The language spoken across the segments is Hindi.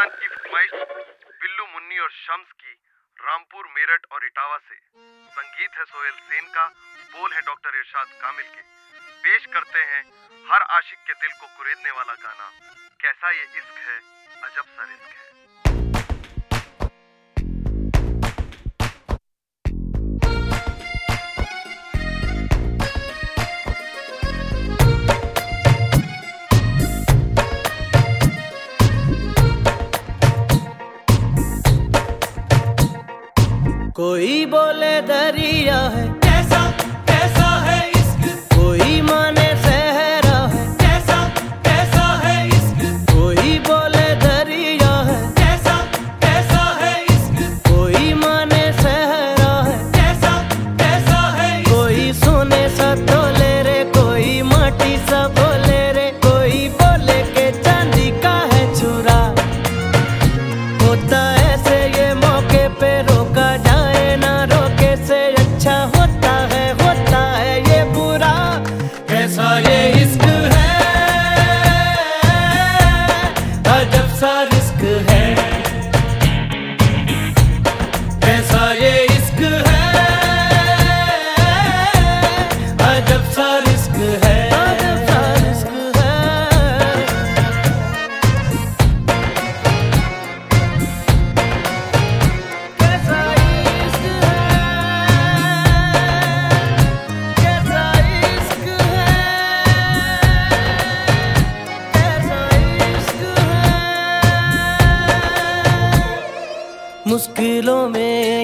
हिंदुस्तान की फरमाइश बिल्लू मुन्नी और शम्स की, रामपुर, मेरठ और इटावा से। संगीत है सोहेल सेन का, बोल है डॉक्टर इरशाद कामिल के। पेश करते हैं हर आशिक के दिल को कुरेदने वाला गाना। कैसा ये इश्क है, अजब सा रिस्क है। कोई बोले दरिया है।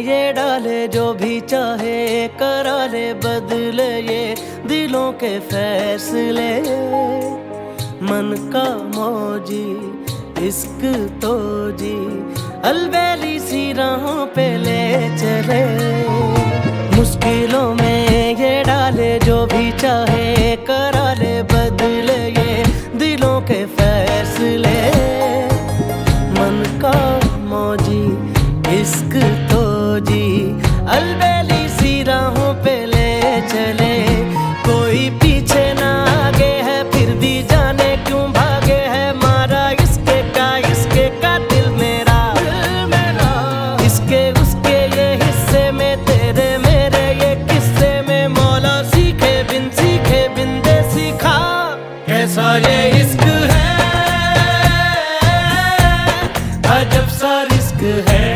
ये डाले जो भी चाहे, करा ले, बदले ये दिलों के फैसले। मन का मौजी, इश्क तो जी अलबेली सी राहों पे ले चले। मुश्किलों में ये डाले जो भी चाहे, करा ले, बदले ये दिलों के फैसले। मन का मौजी, इश्क है जाने क्यों भागे है? मारा इसके का इसके का दिल मेरा। मेरा इसके, उसके ये हिस्से में, तेरे मेरे ये किस्से में। मौला सीखे बिन सीखे, बिन दे सीखा कैसा ये इश्क है? अजब सा रिस्क है।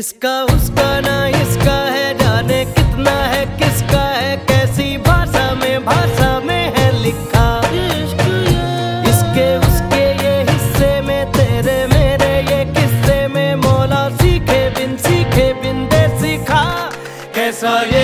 इसका, उसका ना इसका है, जाने कितना है, किसका है, कैसी भाषा में भाषा में है लिखा। इसके, उसके ये हिस्से में, तेरे मेरे ये किस्से में, मौला सीखे बिन सीखे बिन दे सीखा कैसा ये